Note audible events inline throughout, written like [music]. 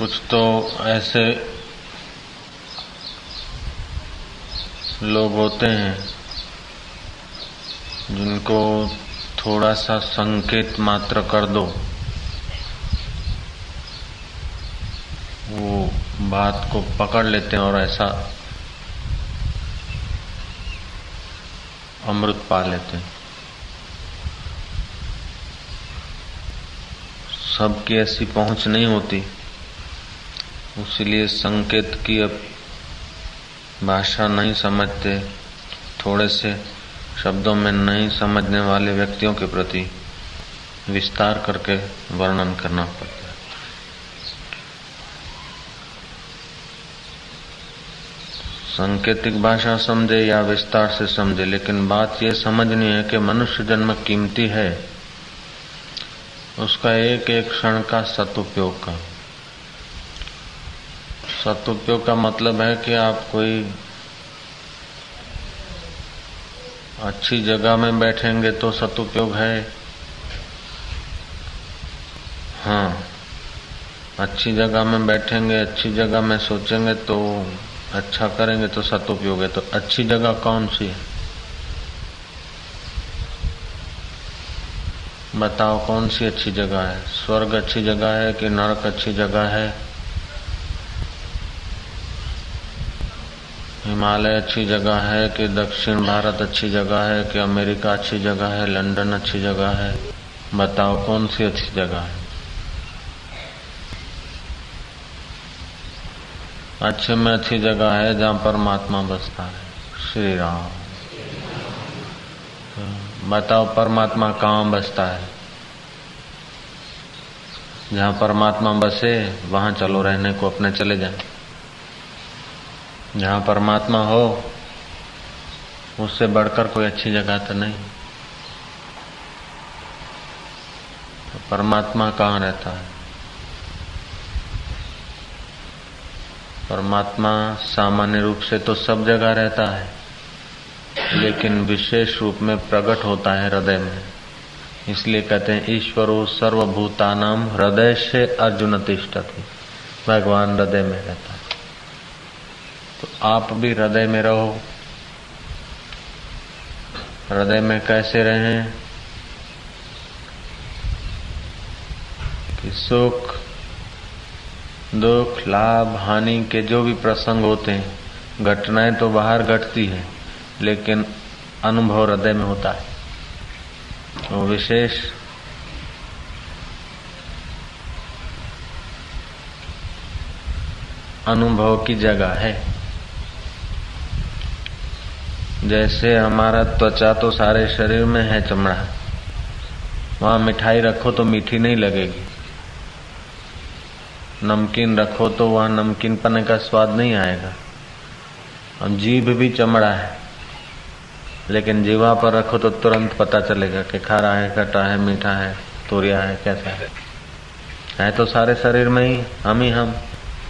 कुछ तो ऐसे लोग होते हैं जिनको थोड़ा सा संकेत मात्र कर दो। वो बात को पकड़ लेते हैं और ऐसा अमृत पा लेते हैं। सबकी ऐसी पहुँच नहीं होती। इसलिए संकेत की अब भाषा नहीं समझते, थोड़े से शब्दों में नहीं समझने वाले व्यक्तियों के प्रति विस्तार करके वर्णन करना पड़ता है। सांकेतिक भाषा समझे या विस्तार से समझे, लेकिन बात यह समझनी है कि मनुष्य जन्म कीमती है। उसका एक एक क्षण का सदुपयोग का सदुपयोग का मतलब है कि आप कोई अच्छी जगह में बैठेंगे तो सदुपयोग है। हाँ अच्छी जगह में बैठेंगे, अच्छी जगह में सोचेंगे तो अच्छा करेंगे तो सदुपयोग है। तो अच्छी जगह कौन सी है? बताओ कौन सी अच्छी जगह है? स्वर्ग अच्छी जगह है कि नरक अच्छी जगह है? हिमालय अच्छी जगह है, कि दक्षिण भारत अच्छी जगह है, कि अमेरिका अच्छी जगह है, लंदन अच्छी जगह है। बताओ, कौन सी अच्छी जगह है? अच्छे में अच्छी जगह है, जहाँ परमात्मा बसता है। श्री राम बताओ, परमात्मा कहाँ बसता है? जहाँ परमात्मा बसे, वहाँ चलो रहने को, अपने चले जाए। जहाँ परमात्मा हो, उससे बढ़कर कोई अच्छी जगह तो नहीं। तो परमात्मा कहाँ रहता है? परमात्मा सामान्य रूप से तो सब जगह रहता है, लेकिन विशेष रूप में प्रकट होता है हृदय में। इसलिए कहते हैं, ईश्वरो सर्वभूतानाम हृदय से अर्जुन तिष्ठति। भगवान हृदय में रहता है। तो आप भी हृदय में रहो। हृदय में कैसे रहें? कि सुख, दुख, लाभ, हानि के जो भी प्रसंग होते हैं, घटनाएँ तो बाहर घटती है, लेकिन अनुभव हृदय में होता है। वो विशेष अनुभव की जगह है। जैसे हमारा त्वचा तो सारे शरीर में है चमड़ा। वहाँ मिठाई रखो तो मीठी नहीं लगेगी। नमकीन रखो तो वहाँ नमकीन पने का स्वाद नहीं आएगा। अब जीभ भी चमड़ा है। लेकिन जीवा पर रखो तो तुरंत पता चलेगा कि खारा है, खट्टा है, मीठा है, तोरिया है, कैसा है। है तो सारे शरीर में ही, हम ही हम।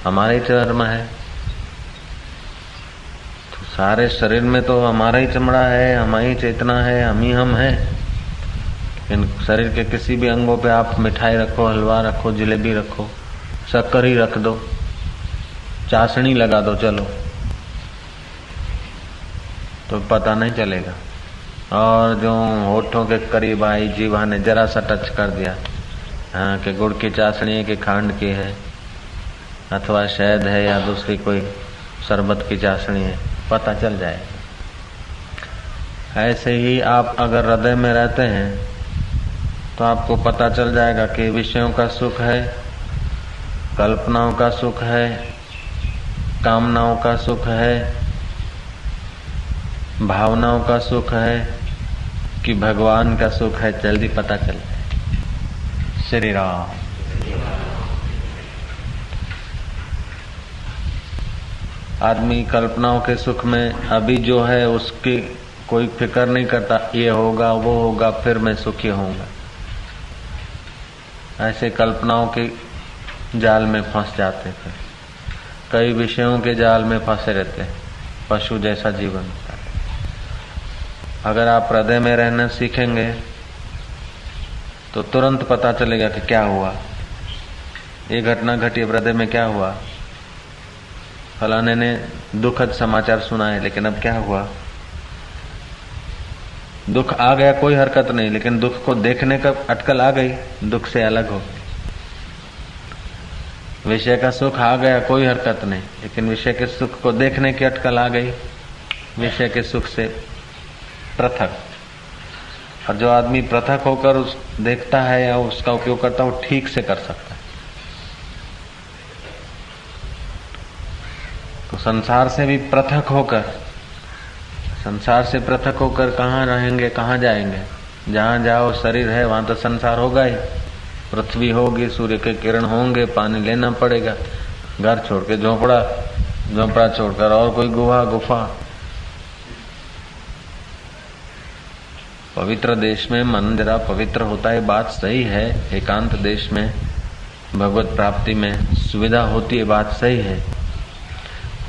हमारे ही चर्म है। सारे शरीर में तो हमारा ही चमड़ा है, हमारी चेतना है, हम ही हम हैं। इन शरीर के किसी भी अंगों पे आप मिठाई रखो, हलवा रखो, जलेबी रखो, शक्कर ही रख दो, चाशनी लगा दो, चलो। तो पता नहीं चलेगा। और जो होठों के करीब आई जीवा ने जरा सा टच कर दिया। हाँ कि गुड़ की चाशनी है कि खांड की है, अथवा शहद है या दूसरी कोई शरबत की चाशनी है। पता चल जाएगा ऐसे ही आप अगर हृदय में रहते हैं तो आपको पता चल जाएगा कि विषयों का सुख है, कल्पनाओं का सुख है, कामनाओं का सुख है, भावनाओं का सुख है, कि भगवान का सुख है, जल्दी पता चल श्री राम। आदमी कल्पनाओं के सुख में अभी जो है उसकी कोई फ़िक्र नहीं करता, ये होगा, वो होगा, फिर मैं सुखी होऊँगा। ऐसे कल्पनाओं के जाल में फंस जाते थे। कई विषयों के जाल में फंसे रहते हैं, पशु जैसा जीवन। अगर आप हृदय में रहना सीखेंगे तो तुरंत पता चलेगा कि क्या हुआ। ये घटना घटी, हृदय में क्या हुआ। फलाने ने दुखद समाचार सुना है, लेकिन अब क्या हुआ? दुख आ गया, कोई हरकत नहीं, लेकिन दुख को देखने का अटकल आ गई, दुख से अलग हो विषय का सुख आ गया, कोई हरकत नहीं, लेकिन विषय के सुख को देखने की अटकल आ गई, विषय के सुख से पृथक। और जो आदमी पृथक होकर उस देखता है या उसका उपयोग करता है, वो ठीक से कर सकता है तो संसार से भी पृथक होकर, संसार से पृथक होकर कहाँ रहेंगे, कहाँ जाएँगे? जहाँ जाओ, शरीर है, वहाँ तो संसार होगा ही। पृथ्वी होगी, सूर्य के किरण होंगे, पानी लेना पड़ेगा। घर छोड़ के झोंपड़ा झोंपड़ा छोड़कर और कोई गुहा, गुफा। पवित्र देश में मन जरा पवित्र होता है, बात सही है। एकांत देश में, भगवत प्राप्ति में सुविधा होती है, बात सही है।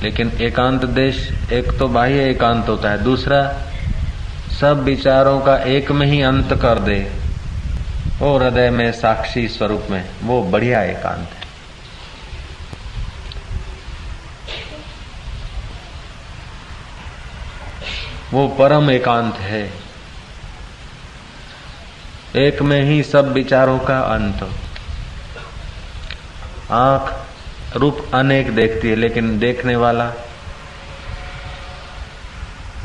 लेकिन एकांत देश एक तो बाह्य एकांत होता है, दूसरा सब विचारों का एक में ही अंत कर दे वो हृदय में साक्षी स्वरूप में, वो बढ़िया एकांत है। वो परम एकांत है। एक में ही सब विचारों का अंत आँख रूप अनेक देखती है, लेकिन देखने वाला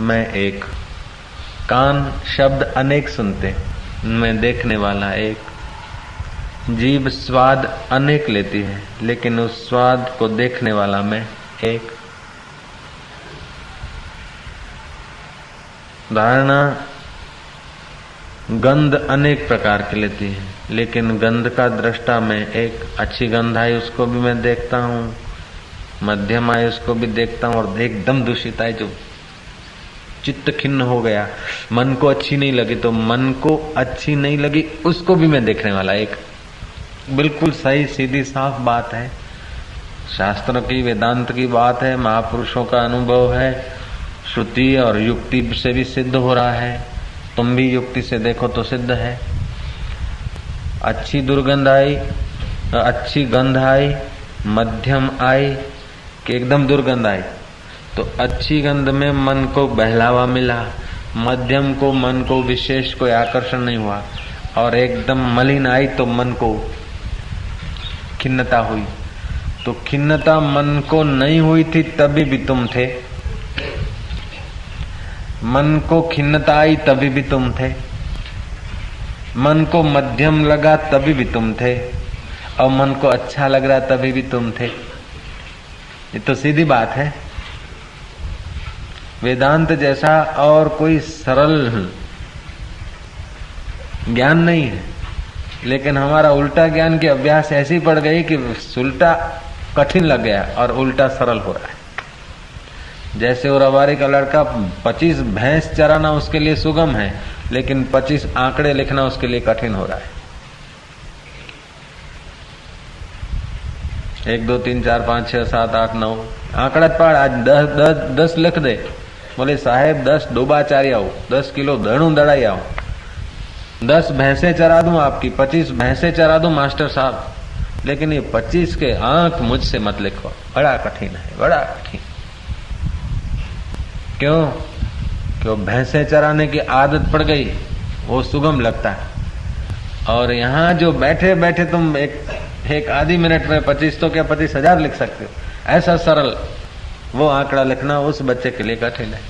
मैं एक। कान शब्द अनेक सुनते, मैं देखने वाला एक। जीव स्वाद अनेक लेती है, लेकिन उस स्वाद को देखने वाला मैं एक। धारणा गंध अनेक प्रकार की लेती है, लेकिन गंध का दृष्टा में एक अच्छी गंध आई उसको भी मैं देखता हूँ, मध्यम आई उसको भी देखता हूँ और एकदम दूषित आई, जो चित्त खिन्न हो गया। मन को अच्छी नहीं लगी तो मन को अच्छी नहीं लगी, उसको भी मैं देखने वाला। एक बिल्कुल सही, सीधी, साफ़ बात है। शास्त्र की, वेदांत की बात है, महापुरुषों का अनुभव है, श्रुति और युक्ति से भी सिद्ध हो रहा है। तुम भी युक्ति से देखो तो सिद्ध है। अच्छी दुर्गंध आई अच्छी गंध आई मध्यम आई, कि एकदम दुर्गंध आई तो अच्छी गंध में मन को बहलावा मिला, मध्यम को मन को विशेष कोई आकर्षण नहीं हुआ, और एकदम मलिन आई तो मन को खिन्नता हुई। तो खिन्नता मन को नहीं हुई थी, तभी भी तुम थे। मन को खिन्नता आई तभी भी तुम थे। मन को मध्यम लगा तभी भी तुम थे। और मन को अच्छा लग रहा तभी भी तुम थे। ये तो सीधी बात है। वेदांत जैसा और कोई सरल ज्ञान नहीं है। लेकिन हमारा उल्टा ज्ञान की अभ्यास ऐसी पड़ गई कि उल्टा कठिन लग गया और उल्टा सरल हो रहा है। जैसे वो रवारी का लड़का पच्चीस भैंस चराना उसके लिए सुगम है, लेकिन पच्चीस आंकड़े लिखना उसके लिए कठिन हो रहा है। एक, दो, तीन, चार, पाँच, छह, सात, आठ, नौ, आंकड़ा पढ़ आज दस दस दस लिख दे। बोले, साहेब, दस डोबा चारी आओ दस किलो दड़ू दड़ाई आओ दस भैंसे चरा दूँ आपकी, पच्चीस भैंसे चरा दूँ मास्टर साहब। लेकिन ये पच्चीस के आँख मुझसे मत लिखो। बड़ा कठिन है, बड़ा कठिन। क्यों? क्यों भैंसे चराने की आदत पड़ गई? वो सुगम लगता है। और यहाँ जो बैठे बैठे तुम एक एक आधी मिनट में पच्चीस तो क्या पच्चीस हज़ार लिख सकते हो? ऐसा सरल वो आंकड़ा लिखना उस बच्चे के लिए कठिन है।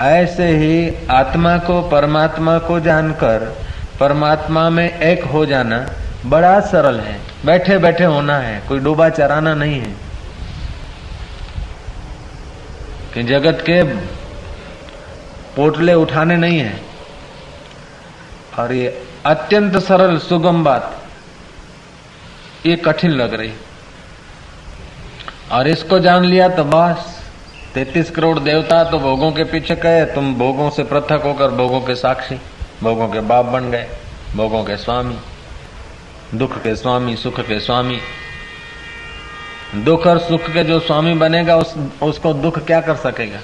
ऐसे ही आत्मा को, परमात्मा को जानकर, परमात्मा में एक हो जाना बड़ा सरल है। बैठे बैठे होना है। कोई डूबा चराना नहीं है। कि जगत के पोटले उठाने नहीं है। और ये अत्यंत सरल, सुगम बात, ये कठिन लग रही। और इसको जान लिया तो बस, तैतीस करोड़ देवता तो भोगों के पीछे गए तुम भोगों से पृथक होकर भोगों के साक्षी, भोगों के बाप बन गए, भोगों के स्वामी, दुख के स्वामी, सुख के स्वामी। दुख और सुख के जो स्वामी बनेगा, उस, उसको दुख क्या कर सकेगा?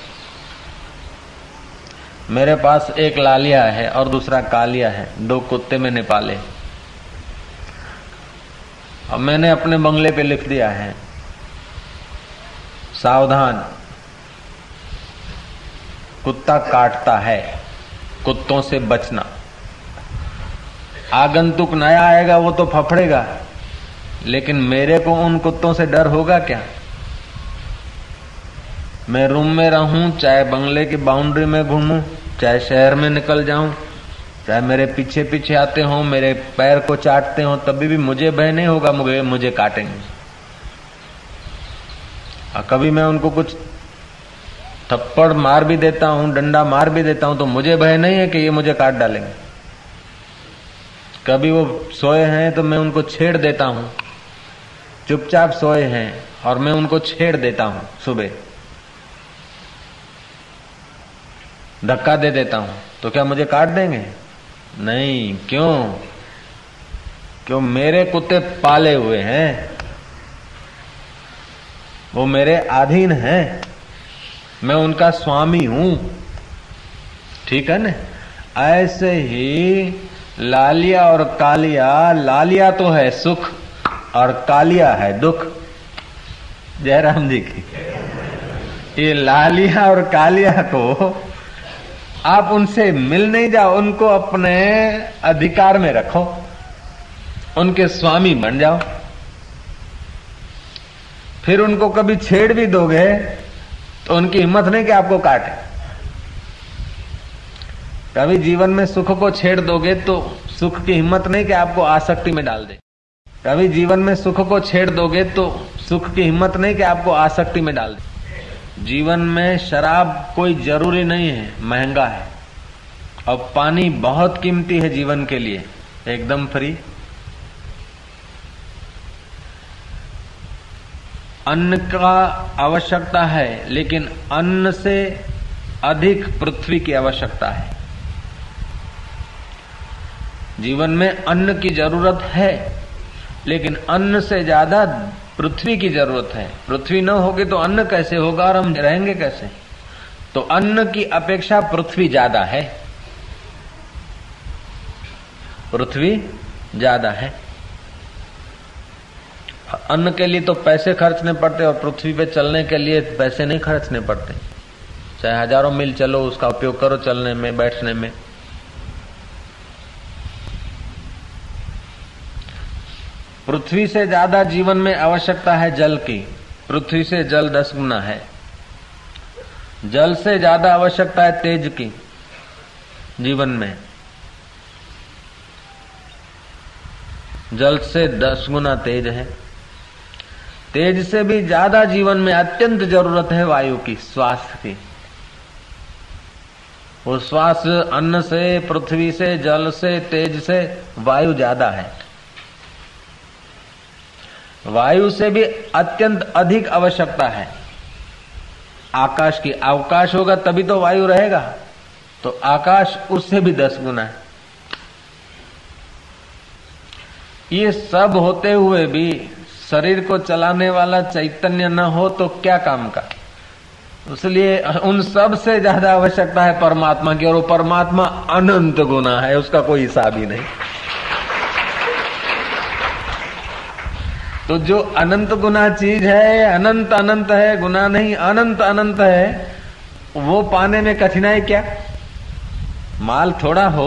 मेरे पास एक लालिया है और दूसरा कालिया है। दो कुत्ते मैंने पाले। अब मैंने अपने बंगले पे लिख दिया है। सावधान। कुत्ता काटता है। कुत्तों से बचना। आगंतुक नया आएगा, वो तो फफड़ेगा। लेकिन मेरे को उन कुत्तों से डर होगा क्या? मैं रूम में रहूँ, चाहे बंगले की बाउंड्री में घूमूं, चाहे शहर में निकल जाऊँ, चाहे मेरे पीछे पीछे आते हो, मेरे पैर को चाटते हो, तभी भी मुझे भय नहीं होगा, मुझे मुझे काटेंगे। और कभी मैं उनको कुछ थप्पड़ मार भी देता हूँ, डंडा मार भी देता हूँ तो मुझे भय नहीं है कि ये मुझे काट डालेंगे। कभी वो सोए हैं तो मैं उनको छेड़ देता हूँ। चुपचाप सोए हैं और मैं उनको छेड़ देता हूँ सुबह। धक्का दे देता हूँ। तो क्या मुझे काट देंगे? नहीं, क्यों? क्यों मेरे कुत्ते पाले हुए हैं? वो मेरे अधीन हैं। मैं उनका स्वामी हूँ। ठीक है ना? ऐसे ही लालिया और कालिया, लालिया तो है सुख। और कालिया है, दुख। जयराम जी की। ये लालिया और कालिया को आप उनसे मिल नहीं जाओ, उनको अपने अधिकार में रखो। उनके स्वामी बन जाओ। फिर उनको कभी छेड़ भी दोगे तो उनकी हिम्मत नहीं कि आपको काटे। कभी जीवन में सुख को छेड़ दोगे तो सुख की हिम्मत नहीं कि आपको आसक्ति में डाल दे। कभी जीवन में सुख को छेड़ दोगे तो सुख की हिम्मत नहीं कि आपको आसक्ति में डाल दे। जीवन में शराब कोई ज़रूरी नहीं है, महँगा है। और पानी बहुत कीमती है जीवन के लिए, एकदम फ्री। अन्न का आवश्यकता है, लेकिन अन्न से अधिक पृथ्वी की आवश्यकता है। जीवन में अन्न की ज़रूरत है लेकिन अन्न से ज़्यादा पृथ्वी की ज़रूरत है। पृथ्वी न होगी तो अन्न कैसे होगा और हम रहेंगे कैसे? तो अन्न की अपेक्षा पृथ्वी ज़्यादा है। पृथ्वी ज़्यादा है। अन्न के लिए तो पैसे खर्चने पड़ते और पृथ्वी पे चलने के लिए पैसे नहीं खर्चने पड़ते। चाहे हज़ारों मील चलो, उसका उपयोग करो चलने में, बैठने में। पृथ्वी से ज़्यादा जीवन में आवश्यकता है जल की। पृथ्वी से जल दस गुना है। जल से ज़्यादा आवश्यकता है तेज की जीवन में। जल से दस गुना तेज है। तेज से भी ज़्यादा जीवन में अत्यंत ज़रूरत है वायु की, श्वास की। वो श्वास अन्न से, पृथ्वी से, जल से, तेज से वायु ज़्यादा है। वायु से भी अत्यंत अधिक आवश्यकता है। आकाश की अवकाश होगा तभी तो वायु रहेगा। तो आकाश उससे भी दस गुना है। ये सब होते हुए भी शरीर को चलाने वाला चैतन्य न हो तो क्या काम का? इसलिए उन सबसे ज़्यादा आवश्यकता है परमात्मा की, और वो परमात्मा अनंत गुना है, उसका कोई हिसाब ही नहीं। तो जो अनंत गुना चीज़ है, अनंत अनंत है, गुना नहीं, अनंत अनंत है, वो पाने में कठिनाई क्या? माल थोड़ा हो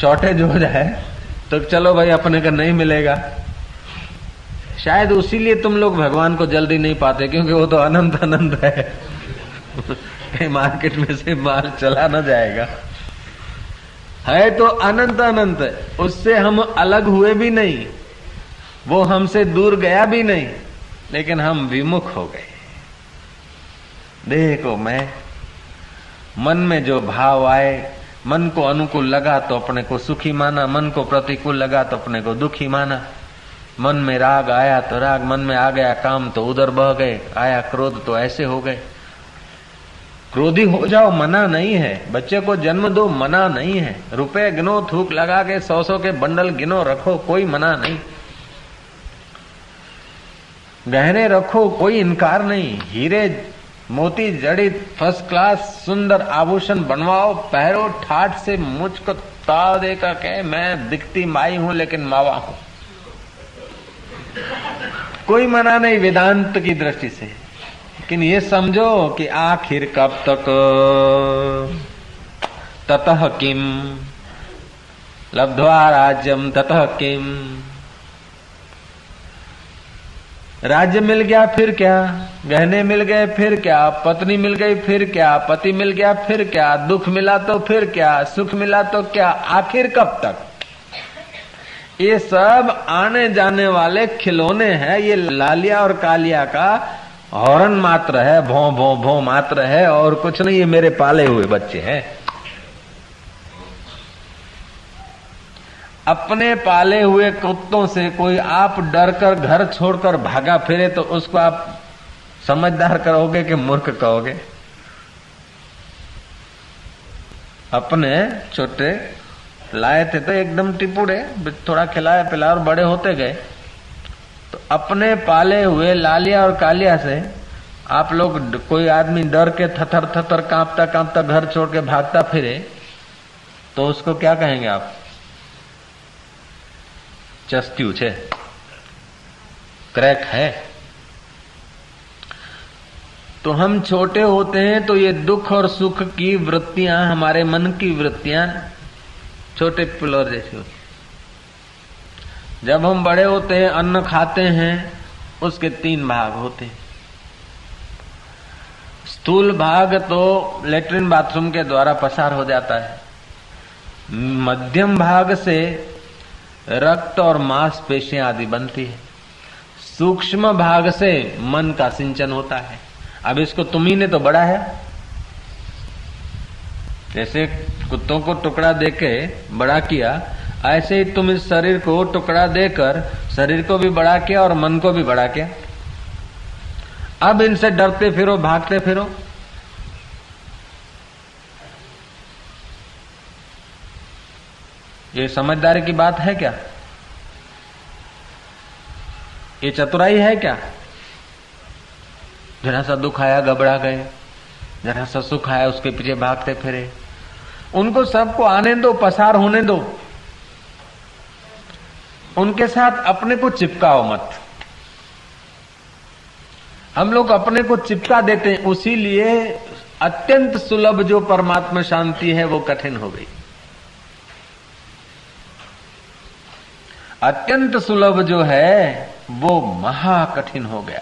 शॉर्टेज हो जाए तो चलो भाई अपने का नहीं मिलेगा। शायद उसीलिए तुम लोग भगवान को जल्दी नहीं पाते, क्योंकि वो तो अनंत अनंत है। मार्केट में से माल चला ना जाएगा। है तो अनंत अनंत, उससे हम अलग हुए भी नहीं। वो हमसे दूर गया भी नहीं, लेकिन हम विमुख हो गए। देखो, मैं मन में जो भाव आए, मन को अनुकूल लगा तो अपने को सुखी माना, मन को प्रतिकूल लगा तो अपने को दुखी माना। मन में राग आया तो राग, मन में आ गया काम तो उधर बह गए, आया क्रोध तो ऐसे हो गए। क्रोधी हो जाओ, मना नहीं है। बच्चे को जन्म दो, मना नहीं है। रुपए गिनो, थूक लगा के सौ सौ के बंडल गिनो, रखो, कोई मना नहीं। गहने रखो, कोई इनकार नहीं। हीरे, मोती, जड़ित फ़र्स्ट क्लास सुंदर आभूषण बनवाओ, पहरो ठाट से मुझको ताव देकर कहे, मैं दिखती माई हूँ, लेकिन मावा हूँ। कोई मना नहीं वेदांत की दृष्टि से। लेकिन ये समझो कि आखिर कब तक? ततः किम? लब्ध्वा राज्यम ततः किम? राज्य मिल गया, फिर क्या? गहने मिल गए, फिर क्या? पत्नी मिल गई, फिर क्या? पति मिल गया, फिर क्या? दुख मिला तो फिर क्या? सुख मिला तो क्या? आखिर कब तक? ये सब आने जाने वाले खिलौने हैं। ये लालिया और कालिया का हॉर्न मात्र है, भो भो भो मात्र है और कुछ नहीं, ये मेरे पाले हुए बच्चे हैं। अपने पाले हुए कुत्तों से कोई आप डर कर घर छोड़कर भागा फिरे तो उसको आप समझदार करोगे कि मूर्ख कहोगे? अपने छोटे लाए थे तो एकदम टिपुड़े थोड़ा खिलाया पिलाया और बड़े होते गए। तो अपने पाले हुए लालिया और कालिया से आप लोग कोई आदमी डर के थथर थथर कांपता कांपता घर छोड़ के भागता फिरे तो उसको क्या कहेंगे आप? ચસ્ત્યું છે क्रैक है तो हम छोटे होते हैं तो ये दुख और सुख की वृत्तियां हमारे मन की वृत्तियां छोटे पिलोर जैसी होती जब हम बड़े होते हैं अन्न खाते हैं उसके तीन भाग होते हैं स्थूल भाग तो लेटरिन बाथरूम के द्वारा पसार हो जाता है मध्यम भाग से रक्त और मांसपेशियाँ आदि बनती है। सूक्ष्म भाग से मन का सिंचन होता है। अब इसको तुम्ही ने तो बड़ा है। जैसे कुत्तों को टुकड़ा देके बड़ा किया, ऐसे ही तुम इस शरीर को टुकड़ा देकर शरीर को भी बड़ा किया और मन को भी बड़ा किया। अब इनसे डरते फिरो, भागते फिरो। ये समझदारी की बात है क्या? ये चतुराई है क्या? जरा सा दुख आया, घबरा गए। जरा सा सुख आया, उसके पीछे भागते फिरे। उनको सबको आने दो, पसार होने दो। उनके साथ अपने को चिपकाओ मत। हम लोग अपने को चिपका देते हैं उसी लिए अत्यंत सुलभ जो परमात्मा शांति है, वो कठिन हो गई। अत्यंत सुलभ जो है, वो महा कठिन हो गया।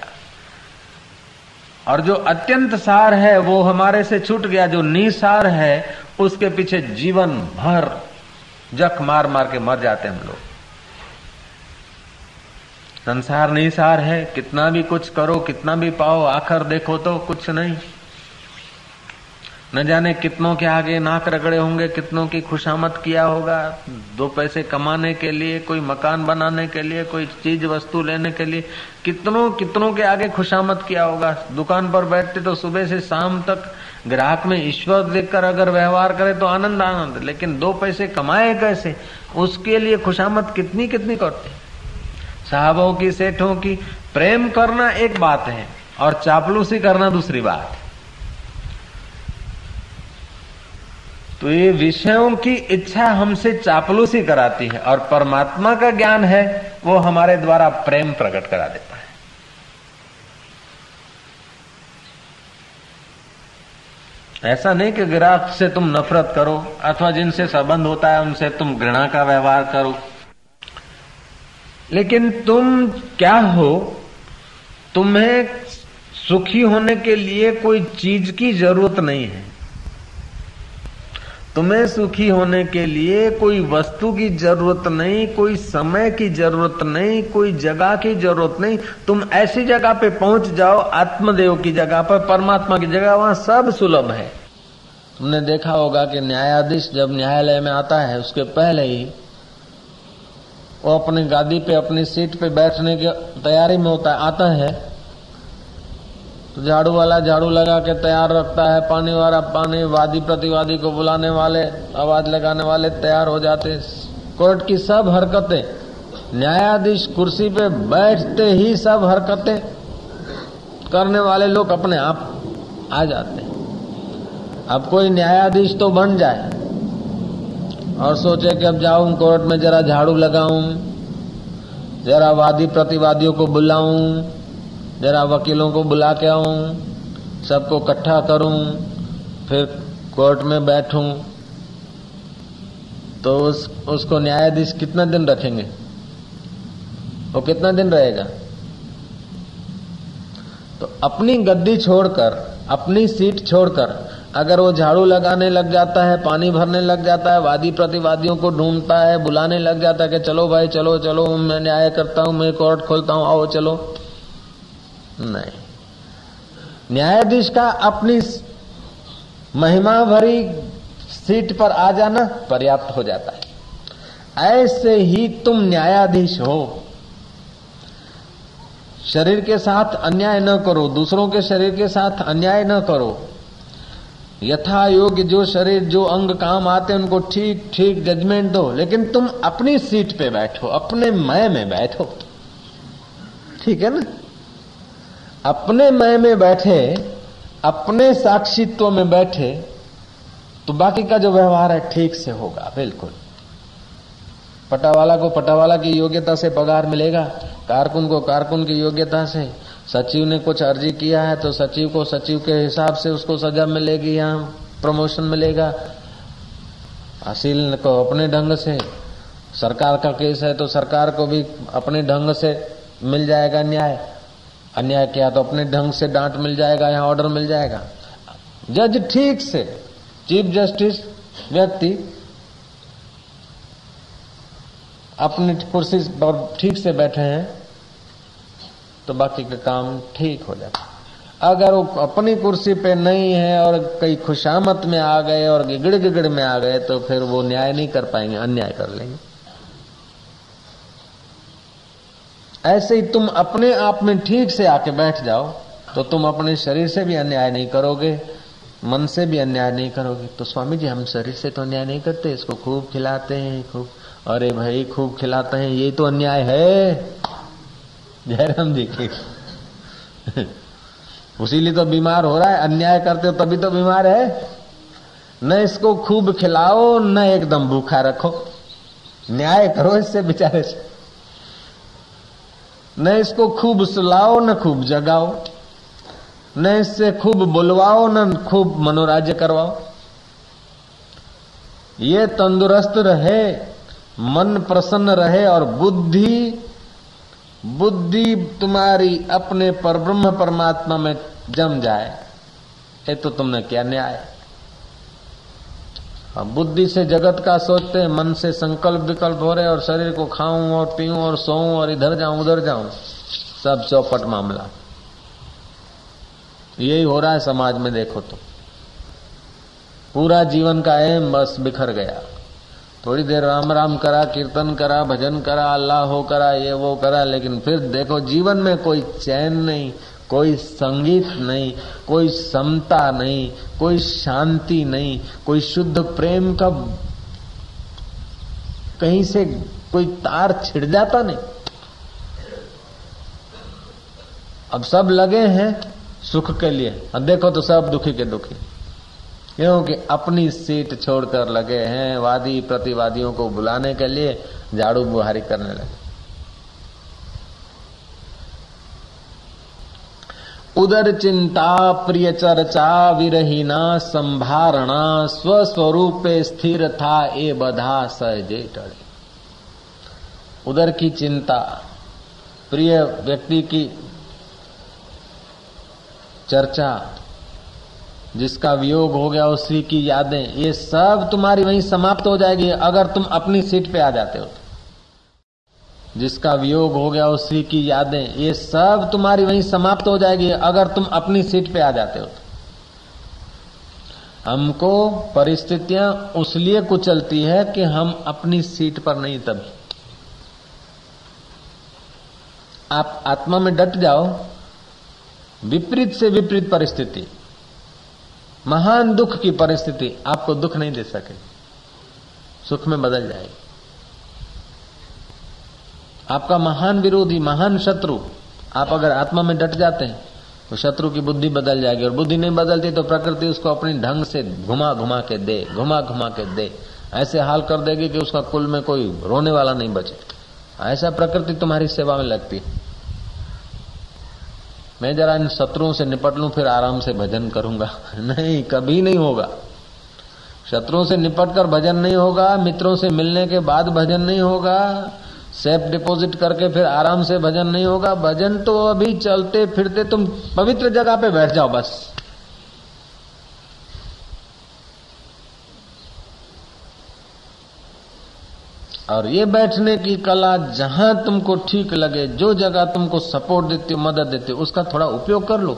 और जो अत्यंत सार है, वो हमारे से छूट गया। जो निसार है, उसके पीछे जीवन भर जख मार मार के मर जाते हम लोग। संसार निसार है, कितना भी कुछ करो, कितना भी पाओ, आखिर देखो तो कुछ नहीं। न जाने कितनों के आगे नाक रगड़े होंगे, कितनों की खुशामद किया होगा। दो पैसे कमाने के लिए, कोई मकान बनाने के लिए, कोई चीज़ वस्तु लेने के लिए, कितनों कितनों के आगे खुशामद किया होगा। दुकान पर बैठते तो सुबह से शाम तक ग्राहक में ईश्वर देखकर अगर व्यवहार करे तो आनंद आनंद। लेकिन दो पैसे कमाए कैसे? उसके लिए खुशामद कितनी कितनी करते? साहबों की, सेठों की, प्रेम करना एक बात है और चापलूसी करना दूसरी बात। है तो ये विषयों की इच्छा हमसे चापलूसी कराती है और परमात्मा का ज्ञान है, वो हमारे द्वारा प्रेम प्रकट करा देता है। ऐसा नहीं कि ग्राहक से तुम नफरत करो, अथवा जिनसे संबंध होता है उनसे तुम घृणा का व्यवहार करो। लेकिन तुम क्या हो? तुम्हें सुखी होने के लिए कोई चीज़ की ज़रूरत नहीं है। तुम्हें सुखी होने के लिए कोई वस्तु की ज़रूरत नहीं, कोई समय की ज़रूरत नहीं, कोई जगह की ज़रूरत नहीं। तुम ऐसी जगह पे पहुँच जाओ, आत्मदेव की जगह पर, परमात्मा की जगह, वहाँ सब सुलभ है। तुमने देखा होगा कि न्यायाधीश जब न्यायालय में आता है, उसके पहले ही वो अपनी गादी पे, अपनी सीट पे बैठने की तैयारी में होता है आता है। तो झाड़ू वाला झाड़ू लगा के तैयार रखता है। पानी वाला पानी वादी प्रतिवादी को बुलाने वाले, आवाज़ लगाने वाले तैयार हो जाते कोर्ट की सब हरकतें, न्यायाधीश कुर्सी पे बैठते ही सब हरकतें करने वाले लोग अपने आप आ जाते अब कोई न्यायाधीश तो बन जाए और सोचे कि अब जाऊँ कोर्ट में जरा झाड़ू लगाऊँ, जरा वादी प्रतिवादियों को बुलाऊं जरा वकीलों को बुला के आऊँ, सबको इकट्ठा करूँ, फिर कोर्ट में बैठूं। तो उस, उसको न्यायाधीश कितना दिन रखेंगे? वो कितना दिन रहेगा? तो अपनी गद्दी छोड़कर, अपनी सीट छोड़कर, अगर वो झाड़ू लगाने लग जाता है, पानी भरने लग जाता है, वादी प्रतिवादियों को ढूंढता है, बुलाने लग जाता है कि चलो भाई, चलो चलो, मैं न्याय करता हूँ, मैं कोर्ट खोलता हूँ, आओ, चलो। नहीं। न्यायाधीश का अपनी महिमा भरी सीट पर आ जाना पर्याप्त हो जाता है। ऐसे ही तुम न्यायाधीश हो। शरीर के साथ अन्याय न करो, दूसरों के शरीर के साथ अन्याय न करो। यथा योग्य जो शरीर, जो अंग काम आते हैं, उनको ठीक ठीक जजमेंट दो, लेकिन तुम अपनी सीट पे बैठो, अपने मय में बैठो। ठीक है ना? अपने मय में बैठे, अपने साक्षित्व में बैठे तो बाकी का जो व्यवहार है ठीक से होगा, बिल्कुल। पटावाला को पटावाला की योग्यता से पगार मिलेगा, कारकुन को कारकुन की योग्यता से। सचिव ने कुछ अर्जी किया है तो सचिव को सचिव के हिसाब से उसको सजा मिलेगी, यहाँ प्रमोशन मिलेगा। असील को अपने ढंग से, सरकार का केस है तो सरकार को भी अपने ढंग से मिल जाएगा न्याय। अन्याय किया तो अपने ढंग से डांट मिल जाएगा या ऑर्डर मिल जाएगा। जज ठीक से चीफ जस्टिस व्यक्ति अपनी कुर्सी पर ठीक से बैठे हैं तो बाकी का काम ठीक हो जाता अगर वो अपनी कुर्सी पे नहीं है और कई खुशामत में आ गए और गिगड़ गिगड़ में आ गए तो फिर वो न्याय नहीं कर पाएँगे, अन्याय कर लेंगे। ऐसे ही तुम अपने आप में ठीक से आके बैठ जाओ तो तुम अपने शरीर से भी अन्याय नहीं करोगे, मन से भी अन्याय नहीं करोगे। तो स्वामी जी हम शरीर से तो अन्याय नहीं करते, इसको खूब खिलाते हैं, खूब, अरे भाई, खूब खिलाते हैं, ये तो अन्याय है। जयराम जी की [laughs] उसीलिए तो बीमार हो रहा है, अन्याय करते हो तभी तो बीमार है। न इसको खूब खिलाओ, न एकदम भूखा रखो। न्याय करो इससे, बेचारे से। न इसको खूब सुलाओ, न खूब जगाओ, न इससे खूब बुलवाओ, न खूब मनोराज्य करवाओ। ये तंदुरुस्त रहे, मन प्रसन्न रहे और बुद्धि बुद्धि तुम्हारी अपने पर ब्रह्म परमात्मा में जम जाए। ये तो तुमने क्या न्याय। अब बुद्धि से जगत का सोचते हैं, मन से संकल्प विकल्प हो रहे और शरीर को खाऊं और पीऊं और सोऊं और इधर जाऊँ, उधर जाऊँ, सब चौपट मामला। यही हो रहा है समाज में, देखो तो। पूरा जीवन का एम बस बिखर गया। थोड़ी देर राम राम करा, कीर्तन करा, भजन करा, अल्लाह हो करा, ये वो करा, लेकिन फिर देखो, जीवन में कोई चैन नहीं कोई संगीत नहीं, कोई समता नहीं, कोई शांति नहीं, कोई शुद्ध प्रेम का कहीं से कोई तार छिड़ जाता नहीं। अब सब लगे हैं सुख के लिए। अब देखो तो सब दुखी के दुखी। क्योंकि अपनी सीट छोड़कर लगे हैं वादी प्रतिवादियों को बुलाने के लिए झाड़ू बुहारी करने लगे। उदर चिंता प्रिय चर्चा विरहीना संभारणा, स्वस्वरूप स्थिर था ए बधा सहजे टड़े उदर की चिंता प्रिय व्यक्ति की चर्चा, जिसका वियोग हो गया उसी की यादें, ये सब तुम्हारी वहीं समाप्त हो जाएगी अगर तुम अपनी सीट पे आ जाते हो। जिसका वियोग हो गया उसी की यादें, ये सब तुम्हारी वहीं समाप्त हो जाएगी अगर तुम अपनी सीट पे आ जाते हो। हमको परिस्थितियाँ उसलिए कुचलती है कि हम अपनी सीट पर नहीं तभी आप आत्मा में डट जाओ, विपरीत से विपरीत परिस्थिति, महान दुख की परिस्थिति आपको दुख नहीं दे सके, सुख में बदल जाएगी। आपका महान विरोधी, महान शत्रु, आप अगर आत्मा में डट जाते हैं तो शत्रु की बुद्धि बदल जाएगी। और बुद्धि नहीं बदलती तो प्रकृति उसको अपनी ढंग से घुमा घुमा के दे, घुमा घुमा के दे। ऐसे हाल कर देगी कि उसका कुल में कोई रोने वाला नहीं बचे। ऐसा प्रकृति तुम्हारी सेवा में लगती मैं जरा इन शत्रुओं से निपट लूँ, फिर आराम से भजन करूँगा। [laughs] नहीं, कभी नहीं होगा। शत्रुओं से निपट कर भजन नहीं होगा, मित्रों से मिलने के बाद भजन नहीं होगा। सेफ़ डिपॉजिट करके फिर आराम से भजन नहीं होगा। भजन तो अभी चलते फिरते तुम पवित्र जगह पे बैठ जाओ बस। और ये बैठने की कला जहाँ तुमको ठीक लगे, जो जगह तुमको सपोर्ट देती हो, मदद देती हो, उसका थोड़ा उपयोग कर लो।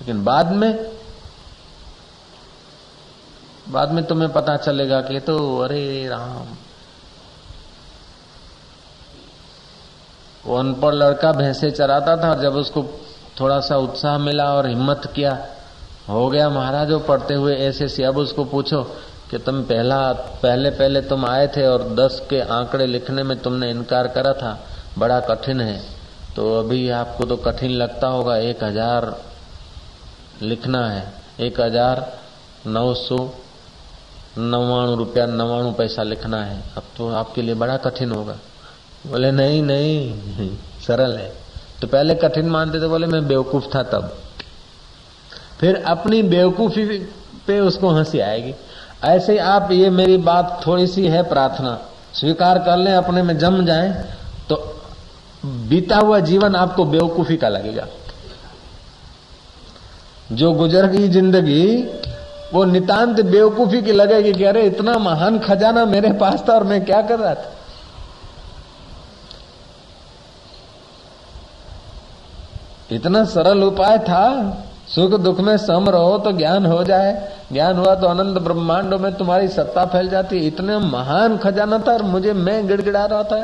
लेकिन बाद में बाद में तुम्हें पता चलेगा कि तो अरे राम वो अनपढ़ लड़का भैंसे चराता था और जब उसको थोड़ा सा उत्साह मिला और हिम्मत किया, हो गया महाराज, वो पढ़ते हुए ऐसे सी अब उसको पूछो कि तुम पहला, पहले पहले तुम आए थे और दस के आंकड़े लिखने में तुमने इनकार करा था, बड़ा कठिन है। तो अभी आपको तो कठिन लगता होगा, एक हज़ार लिखना है, एक हज़ार नौ सौ नवाणु रुपया, नवाणु पैसा लिखना है। अब तो आपके लिए बड़ा कठिन होगा। बोले, नहीं नहीं, सरल है। तो पहले कठिन मानते थे, बोले, मैं बेवकूफ़ था तब। फिर अपनी बेवकूफ़ी पे उसको हँसी आएगी। ऐसे आप, ये मेरी बात थोड़ी सी है प्रार्थना, स्वीकार कर लें, अपने में जम जाए तो बीता हुआ जीवन आपको बेवकूफ़ी का लगेगा। जो गुजर गई ज़िंदगी, वो नितांत बेवकूफ़ी की लगेगी कि, अरे, इतना महान खजाना मेरे पास था और मैं क्या कर रहा था? इतना सरल उपाय था। सुख दुख में सम रहो तो ज्ञान हो जाए। ज्ञान हुआ तो अनंत ब्रह्मांडों में तुम्हारी सत्ता फैल जाती। इतने महान खजाना था और मुझे मैं गिड़गिड़ा रहा था।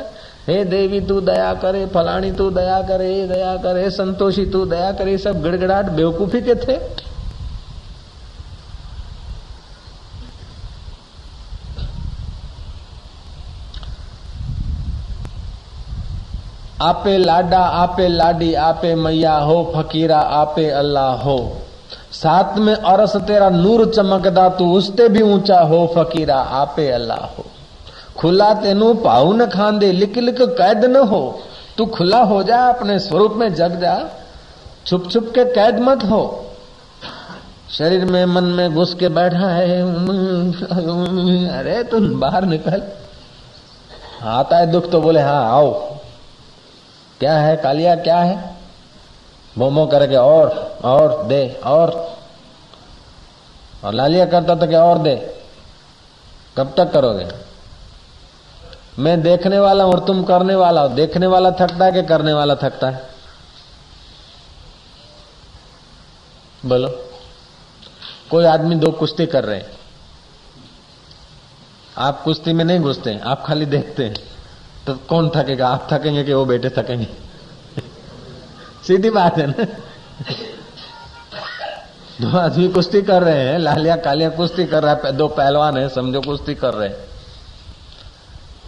हे देवी, तू दया करे फलानी तू दया करे दया करे संतोषी, तू दया करे। सब गिड़गिड़ाट बेवकूफ़ी के थे। आपे लाडा, आपे लाडी, आपे मैया हो, फकीरा, आपे अल्लाह हो। साथ में अरस तेरा नूर चमकदा, तू उसते भी ऊँचा हो, फकीरा, आपे अल्लाह हो। खुला तेनू पाऊ न खांदे लिक लिक कैद न हो। तू खुला हो जा, अपने स्वरूप में जग जा। छुप छुप के कैद मत हो। शरीर में, मन में घुस के बैठा है। अरे तुम बाहर निकल। आता है दुख तो बोले हाँ आओ। क्या है कालिया क्या है? मोमो करके और और दे, और। और लालिया करता तो क्या और दे? कब तक करोगे? मैं देखने वाला हूँ और तुम करने वाला हो। देखने वाला थकता है कि करने वाला थकता है? बोलो। कोई आदमी दो कुश्ती कर रहे हैं। आप कुश्ती में नहीं घुसते आप खाली देखते हैं। तो कौन थकेगा? आप थकेंगे कि वो बेटे थकेंगे? सीधी बात है ना? दो आदमी कुश्ती कर रहे हैं, लालिया कालिया कुश्ती कर रहा है, दो पहलवान है, समझो कुश्ती कर रहे हैं।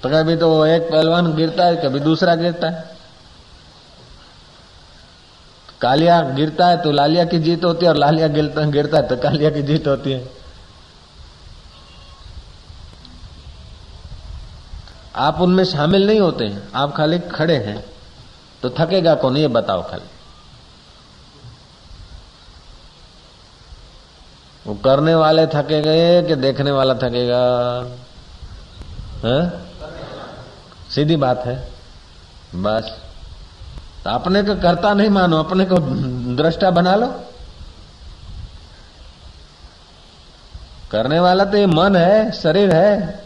तो कभी तो एक पहलवान गिरता है, कभी दूसरा गिरता है। कालिया गिरता है तो लालिया की जीत होती है और लालिया गिरता गिरता है तो कालिया की जीत होती है। आप उनमें शामिल नहीं होते हैं। आप खाली खड़े हैं। तो थकेगा कौन? ये बताओ खाली। वो करने वाले थके गए कि देखने वाला थकेगा? है? सीधी बात है। बस। तो अपने को करता नहीं मानो, अपने को दृष्टा बना लो। करने वाला तो ये मन है, शरीर है।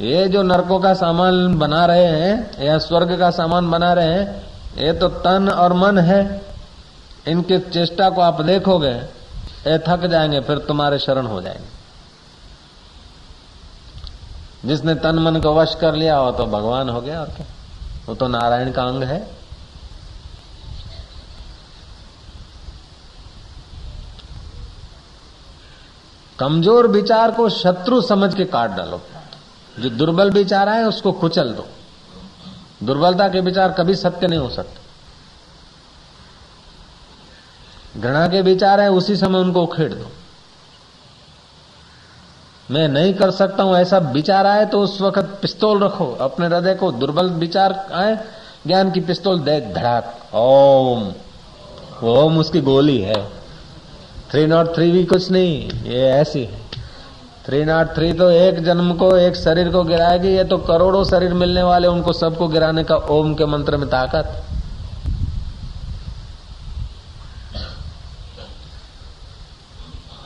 ये जो नरकों का सामान बना रहे हैं, या स्वर्ग का सामान बना रहे हैं, ये तो तन और मन है। इनके चेष्टा को आप देखोगे, ये थक जाएँगे, फिर तुम्हारे शरण हो जाएँगे। जिसने तन मन को वश कर लिया हो तो भगवान हो गया, और क्या? वो तो नारायण का अंग है। कमज़ोर विचार को शत्रु समझ के काट डालो। जो दुर्बल विचार आए उसको कुचल दो। दुर्बलता के विचार कभी सत्य नहीं हो सकते। घृणा के विचार है, उसी समय उनको उखेड़ दो। मैं नहीं कर सकता हूँ, ऐसा विचार आए तो उस वक्त पिस्तौल रखो, अपने हृदय को दुर्बल विचार आए, ज्ञान की पिस्तौल दे, धड़ाक, ओम ओम उसकी गोली है। थ्री नॉट थ्री भी कुछ नहीं, ये ऐसी है। थ्री नॉट थ्री तो एक जन्म को, एक शरीर को गिराएगी, ये तो करोड़ों शरीर मिलने वाले, उनको सबको गिराने का ओम के मंत्र में ताकत।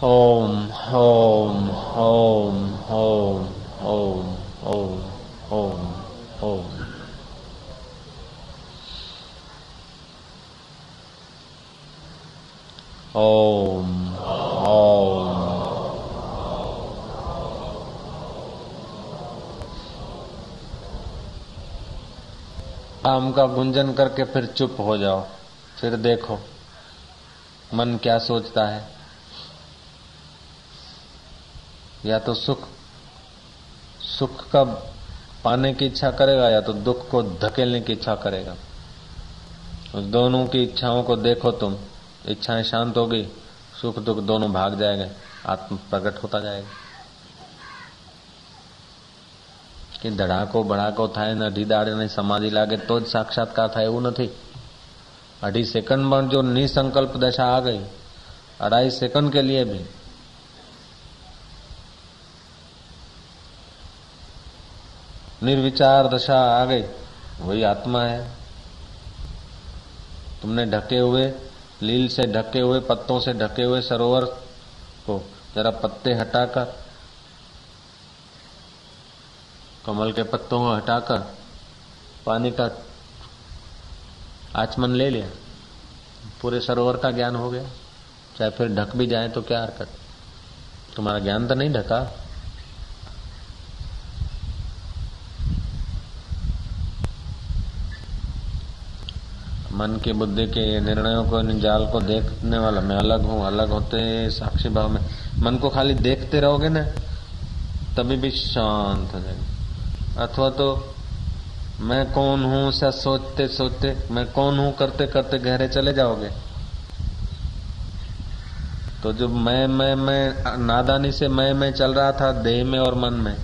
ओम ओम ओम ओम ओम ओम ओम ओम। ओम ओम आम का गुंजन करके फिर चुप हो जाओ। फिर देखो, मन क्या सोचता है। या तो सुख सुख का पाने की इच्छा करेगा, या तो दुख को धकेलने की इच्छा करेगा। उस दोनों की इच्छाओं को देखो तुम। इच्छाएँ शांत हो गई सुख दुख दोनों भाग जाएँगे, आत्म प्रकट होता जाएगा। કે ધડાકો ભડાકો થાય ને અઢી દાડે ને સમાધિ લાગે તો જ સાક્ષાત્કાર થાય એવું નથી અઢી સેકન્ડ में जो निसंकल्प दशा आ गई अढ़ाई सेकंड के लिए भी निर्विचार दशा आ गई वही आत्मा है तुमने ढके हुए लील से ढके हुए पत्तों से ढके हुए सरोवर को जरा पत्ते हटाकर कमल के पत्तों को हटाकर पानी का आचमन ले लिया। पूरे सरोवर का ज्ञान हो गया। चाहे फिर ढक भी जाए तो क्या हरकत? तुम्हारा ज्ञान तो नहीं ढका। मन की बुद्धि के निर्णयों को जाल को देखने वाला मैं अलग हूँ, अलग होते साक्षी भाव में। मन को खाली देखते रहोगे ना, तभी भी शांत हो जाएगा। अथवा तो मैं कौन हूँ से सोचते सोचते, मैं कौन हूँ करते करते गहरे चले जाओगे? तो जो मैं मैं मैं, नादानी से मैं मैं चल रहा था देह में और मन में,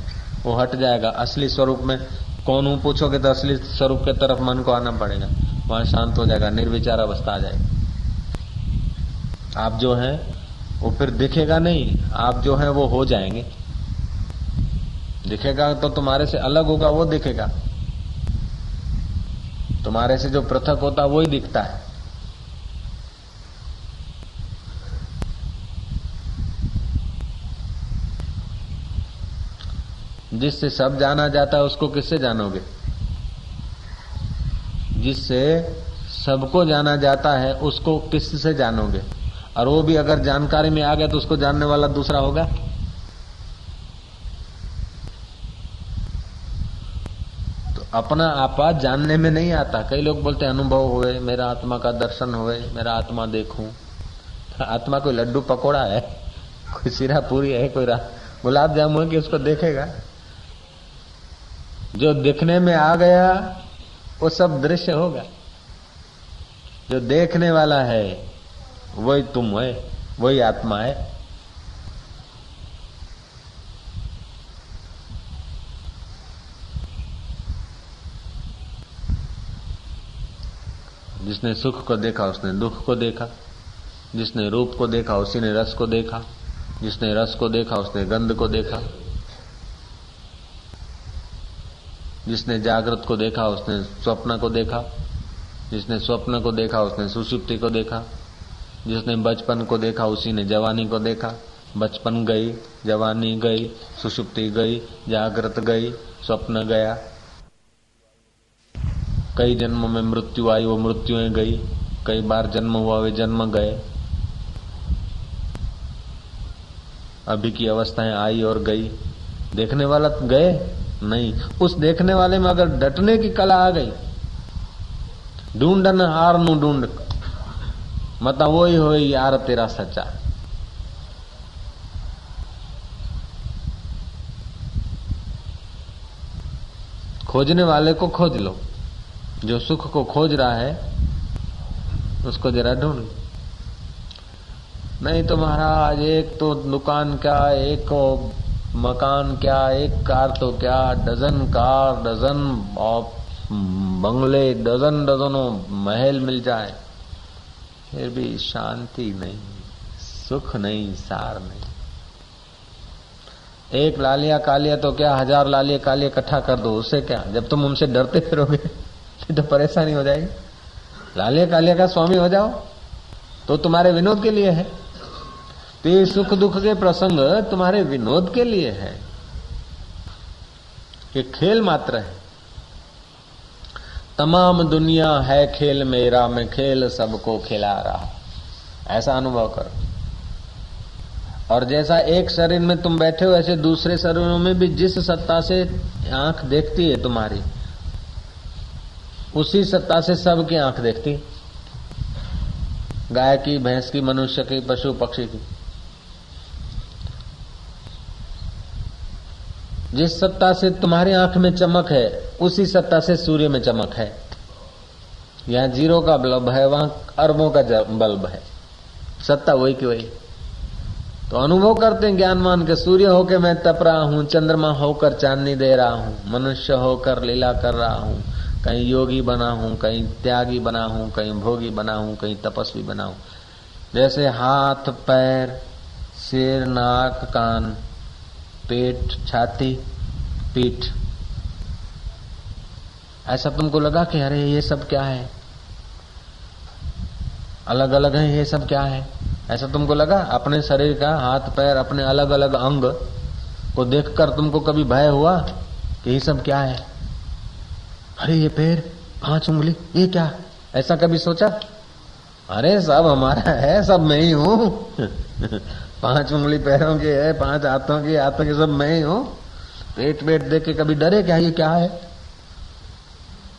वो हट जाएगा। असली स्वरूप में कौन हूँ पूछोगे तो असली स्वरूप के तरफ़ मन को आना पड़ेगा। वहाँ शांत हो जाएगा, निर्विचार अवस्था आ जाएगी। आप जो हैं, वो फिर दिखेगा नहीं, आप जो हैं वो हो जाएँगे। दिखेगा तो तुम्हारे से अलग होगा, वो दिखेगा। तुम्हारे से जो पृथक होता वही दिखता है। जिससे सब जाना जाता है, उसको किससे जानोगे? जिससे सबको जाना जाता है, उसको किससे जानोगे? और वो भी अगर जानकारी में आ गया तो उसको जानने वाला दूसरा होगा। अपना आपा जानने में नहीं आता। कई लोग बोलते अनुभव हुए, मेरा आत्मा का दर्शन हुए, मेरा आत्मा देखूँ। आत्मा कोई लड्डू पकोड़ा है? [laughs] कोई सिरा पूरी है? कोई गुलाब जामुन की उसको देखेगा? जो दिखने में आ गया, वो सब दृश्य होगा। जो देखने वाला है, वही तुम है, वही आत्मा है। जिसने सुख को देखा, उसने दुख को देखा। जिसने रूप को देखा, उसी ने रस को देखा। जिसने रस को देखा, उसने गंध को देखा। जिसने जागृत को देखा, उसने स्वप्न को देखा। जिसने स्वप्न को देखा, उसने सुषुप्ति को देखा। जिसने बचपन को देखा, उसी ने जवानी को देखा। बचपन गई, जवानी गई सुषुप्ति गई, जागृत गई, स्वप्न गया। कई जन्म में मृत्यु आई, वो मृत्युएँ गई। कई बार जन्म हुआ, वे जन्म गए। अभी की अवस्थाएँ आई और गई। देखने वाला गए? नहीं। उस देखने वाले में अगर डटने की कला आ गई ढूंढन हार नु ढूंढ। मत वो ही हो यार तेरा सच्चा। खोजने वाले को खोज लो। जो सुख को खोज रहा है, उसको जरा ढूंढ। नहीं तो महाराज, एक तो दुकान का एक मकान क्या, एक कार तो क्या, डजन कार, डजन बंगले, डजन डजनों महल मिल जाए। फिर भी शांति नहीं, सुख नहीं, सार नहीं। एक लालिया कालिया तो क्या, हज़ार लालिया कालिया इकट्ठा कर दो उससे क्या? जब तुम उनसे डरते फिरोगे। [laughs] तो परेशानी हो जाएगी। लालिया कालिया का स्वामी हो जाओ तो तुम्हारे विनोद के लिए है। तो ये सुख दुख के प्रसंग तुम्हारे विनोद के लिए है। ये खेल मात्र है। तमाम दुनिया है खेल मेरा, मैं खेल सबको खिला रहा ऐसा अनुभव करो। और जैसा एक शरीर में तुम बैठे हो, ऐसे दूसरे शरीरों में भी जिस सत्ता से आँख देखती है तुम्हारी उसी सत्ता से सबकी आँख देखती। गाय की, भैंस की, मनुष्य की, पशु पक्षी की। जिस सत्ता से तुम्हारी आँख में चमक है, उसी सत्ता से सूर्य में चमक है। यहाँ ज़ीरो का बल्ब है, वहाँ अरबों का बल्ब है। सत्ता वही की वही। तो अनुभव करते हैं ज्ञानवान के, सूर्य होकर मैं तप रहा हूँ, चंद्रमा होकर चांदनी दे रहा हूँ, मनुष्य होकर लीला कर रहा हूँ। कहीं योगी बना हूँ, कहीं त्यागी बना हूँ, कहीं भोगी बना हूँ, कहीं तपस्वी बना हूँ। जैसे हाथ, पैर, सिर, नाक, कान, पेट, छाती, पीठ। ऐसा तुमको लगा कि अरे ये सब क्या है? अलग अलग है, ये सब क्या है? ऐसा तुमको लगा? अपने शरीर का हाथ, पैर, अपने अलग अलग अंग को देखकर तुमको कभी भय हुआ कि ये सब क्या है? अरे ये पैर, पाँच उंगली, ये क्या? ऐसा कभी सोचा? अरे सब हमारा है, सब मैं ही हूँ। पाँच उंगली पैरों की है, पाँच हाथों की हाथों की सब मैं ही हूँ। पेट पेट देख के कभी डरे क्या? ये क्या है?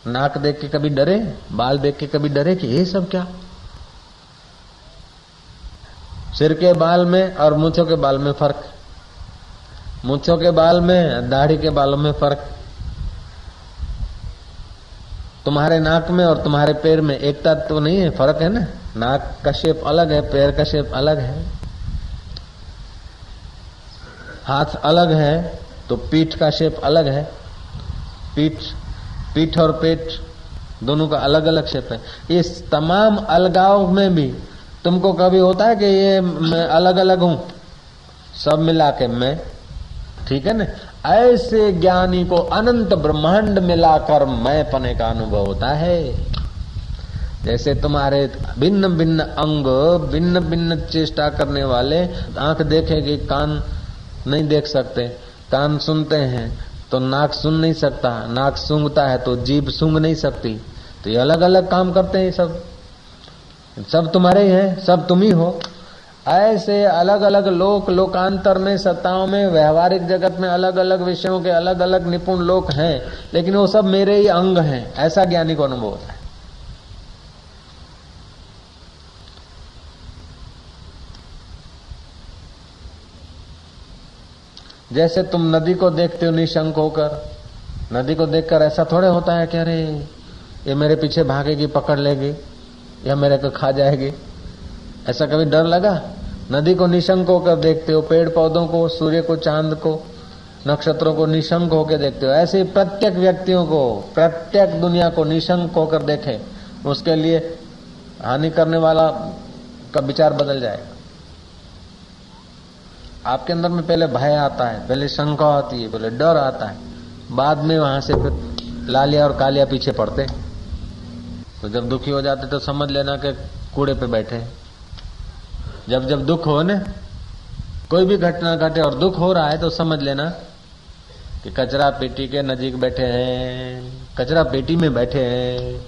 नाक देख के कभी डरे, बाल देख के कभी डरे कि ये सब क्या? सिर के बाल में और मूछों के बाल में फ़र्क। मूछों के बाल में, दाढ़ी के बालों में फ़र्क। तुम्हारे नाक में और तुम्हारे पैर में एकता तो नहीं है, फ़र्क है ना? नाक का शेप अलग है, पैर का शेप अलग है। हाथ अलग है तो पीठ का शेप अलग है। पीठ पीठ और पेट दोनों का अलग अलग शेप है। इस तमाम अलगाव में भी तुमको कभी होता है कि ये मैं अलग अलग हूँ? सब मिला के मैं, ठीक है ना? ऐसे ज्ञानी को अनंत ब्रह्मांड मिलाकर मैं पने का अनुभव होता है। जैसे तुम्हारे भिन्न भिन्न अंग, भिन्न भिन्न चेष्टा करने वाले आँख देखेगी कान नहीं देख सकते, कान सुनते हैं तो नाक सुन नहीं सकता, नाक सूंघता है तो जीभ सूंघ नहीं सकती। तो ये अलग अलग काम करते हैं सब। सब तुम्हारे ही हैं, सब तुम ही हो। ऐसे अलग अलग लोक, लोकांतर में, सत्ताओं में, व्यवहारिक जगत में अलग अलग विषयों के अलग अलग निपुण लोग हैं, लेकिन वो सब मेरे ही अंग हैं, ऐसा ज्ञानी को अनुभव होता है। जैसे तुम नदी को देखते हो निशंक होकर, नदी को देखकर ऐसा थोड़े होता है कि अरे, ये मेरे पीछे भागेगी, पकड़ लेगी, या मेरे को खा जाएगी, ऐसा कभी डर लगा? नदी को निशंक होकर देखते हो, पेड़ पौधों को, सूर्य को, चाँद को, नक्षत्रों को निशंक होकर देखते हो। ऐसे प्रत्येक व्यक्तियों को, प्रत्येक दुनिया को निशंक होकर देखे, उसके लिए हानि करने वाला का विचार बदल जाएगा आपके अंदर में पहले भय आता है, पहले शंका आती है, पहले डर आता है। बाद में वहाँ से फिर लालिया और कालिया पीछे पड़ते तो जब दुखी हो जाते तो समझ लेना कि कूड़े पे बैठे जब जब दुख हो ना, कोई भी घटना घटे और दुख हो रहा है तो समझ लेना कि कचरा पेटी के नजीक बैठे हैं, कचरा पेटी में बैठे हैं।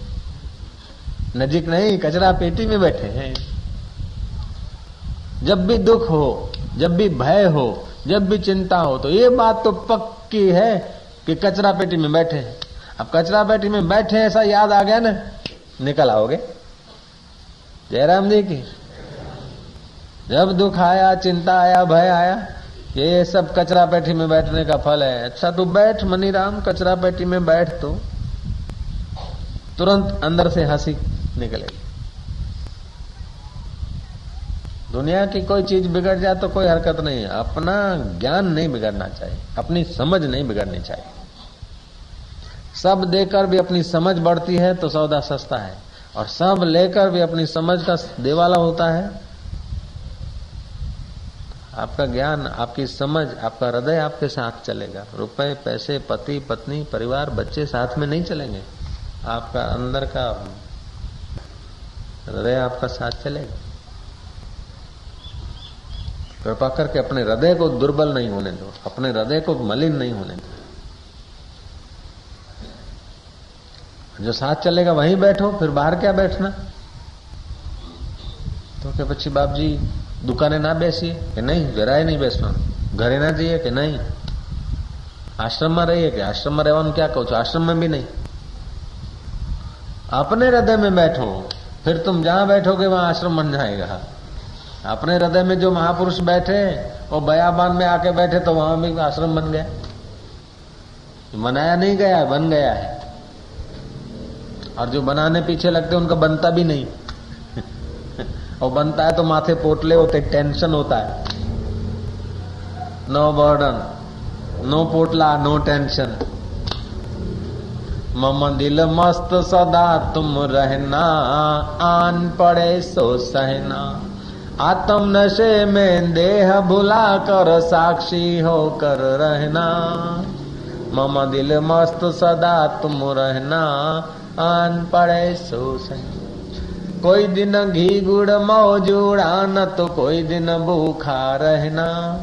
नजीक नहीं, कचरा पेटी में बैठे हैं। जब भी दुख हो, जब भी भय हो, जब भी चिंता हो तो ये बात तो पक्की है कि कचरा पेटी में बैठे हैं। अब कचरा पेटी में बैठे ऐसा याद आ गया ना? निकल आओगे? जयराम जी की। जब दुख आया, चिंता आया, भय आया, ये सब कचरा पेटी में बैठने का फल है। अच्छा तू बैठ, मनीराम, कचरा पेटी में बैठ तो। तुरंत अंदर से हँसी निकलेगी। दुनिया की कोई चीज़ बिगड़ जाए तो कोई हरकत नहीं है। अपना ज्ञान नहीं बिगड़ना चाहिए। अपनी समझ नहीं बिगड़नी चाहिए। सब देकर भी अपनी समझ बढ़ती है तो सौदा सस्ता है। और सब लेकर भी अपनी समझ का देवाला होता है। आपका ज्ञान, आपकी समझ, आपका हृदय आपके साथ चलेगा। रुपए, पैसे, पति, पत्नी, परिवार, बच्चे साथ में नहीं चलेंगे। आपका अंदर का हृदय आपका साथ चलेगा। कृपा करके अपने हृदय को दुर्बल नहीं होने दो। अपने हृदय को मलिन नहीं होने दो। जो साथ चलेगा वहीं बैठो, फिर बाहर क्या बैठना? तो क्या बच्ची बाप जी दुकाने ना बेसिए कि नहीं જરાય નહીં બેસવાનું ઘરે ના જઈએ કે નહીં આશ્રમમાં રહીએ કે આશ્રમમાં રહેવાનું क्या કહું છું आश्रम में भी नहीं अपने हृदय में बैठो फिर तुम जहां बैठोगे वहां आश्रम बन जाएगा अपने हृदय में जो महापुरुष बैठे वो बयाबान में आके बैठे तो वहां भी आश्रम बन गया बनाया नहीं गया बन गया है और जो बनाने पीछे लगते उनका बनता भी नहीं और बनता है तो माथे पोटले होते, टेंशन होता है। नो बर्डन नो पोटला नो टेंशन मम दिल मस्त सदा तुम रहना, आन पड़े सो सहना। आत्म नशे में देह भुला कर साक्षी होकर रहना। मम दिल मस्त सदा तुम रहना, आन पड़े सो सहना। कोई दिन घी गुड़ मौजूड़ा, न तो कोई दिन भूखा रहना।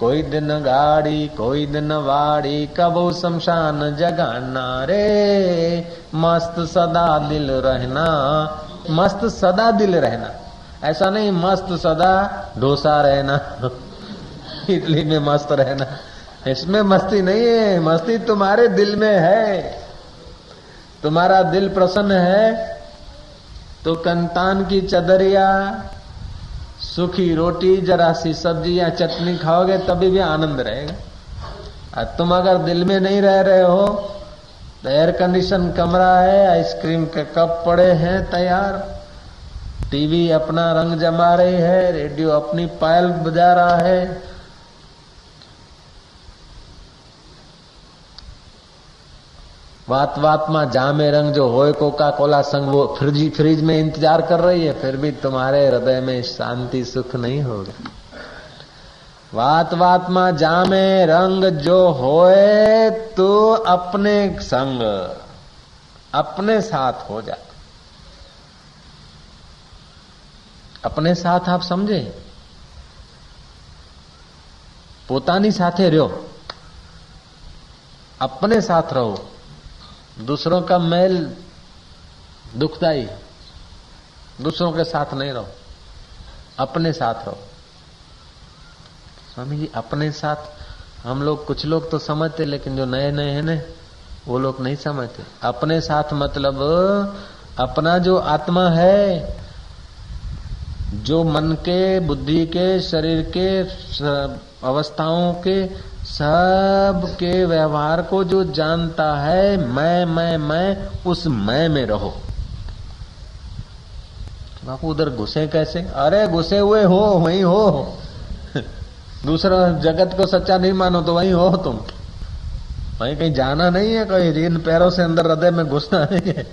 कोई दिन गाड़ी, कोई दिन वाड़ी, कबो शमशान जगाना रे। मस्त सदा दिल रहना, मस्त सदा दिल रहना। ऐसा नहीं, मस्त सदा डोसा रहना। [laughs] इडली में मस्त रहना। इसमें मस्ती नहीं है, मस्ती तुम्हारे दिल में है। तुम्हारा दिल प्रसन्न है तो कंतान की चदरिया, सूखी रोटी, जरा सी सब्ज़ी या चटनी खाओगे, तभी भी आनंद रहेगा। और तुम अगर दिल में नहीं रह रहे हो तो एयर कंडीशन कमरा है आइसक्रीम के कप पड़े हैं तैयार। टीवी अपना रंग जमा रही है रेडियो अपनी पायल बजा रहा है। વાત વાતમાં જામે रंग जो होए कोका कोला संग वो फ्रिज फ्रिज में इंतजार कर रही है फिर भी तुम्हारे हृदय में शांति सुख नहीं होगा वात वात में जामे रंग जो होए तो अपने संग अपने साथ हो जा अपने साथ आप समझे પોતાની સાથે રહ્યો अपने साथ रहो दूसरों का मैल दुखदाई, दूसरों के साथ नहीं रहो, अपने साथ रहो। स्वामी जी, अपने साथ, हम लोग, कुछ लोग तो समझते, लेकिन जो नए नए हैं ना, वो लोग नहीं समझते। अपने साथ मतलब अपना जो आत्मा है, जो मन के, बुद्धि के, शरीर के अवस्थाओं के सब के व्यवहार को जो जानता है, मैं मैं मैं, उस मैं में रहो। बापू, उधर घुसे कैसे? अरे, घुसे हुए हो, वही हो। दूसरा जगत को सच्चा नहीं मानो तो वही हो तुम। वही कहीं जाना नहीं है, कहीं इन पैरों से अंदर हृदय में घुसना नहीं है।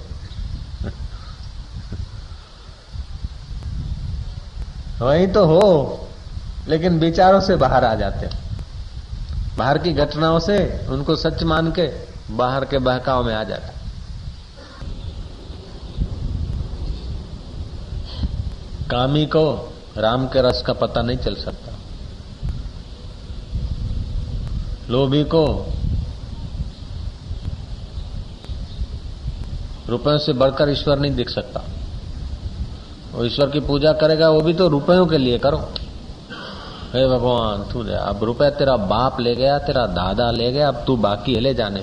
वही तो हो, लेकिन विचारों से बाहर आ जाते हो। बाहर की घटनाओं से उनको सच मान के बाहर के बहकाव में आ जाते। कामी को राम के रस का पता नहीं चल सकता। लोभी को रुपयों से बढ़कर ईश्वर नहीं दिख सकता। वो ईश्वर की पूजा करेगा, वो भी तो रुपयों के लिए करो। हे भगवान, तू अब रुपया तेरा बाप ले गया, तेरा दादा ले गया, अब तू बाकी है, ले जाने।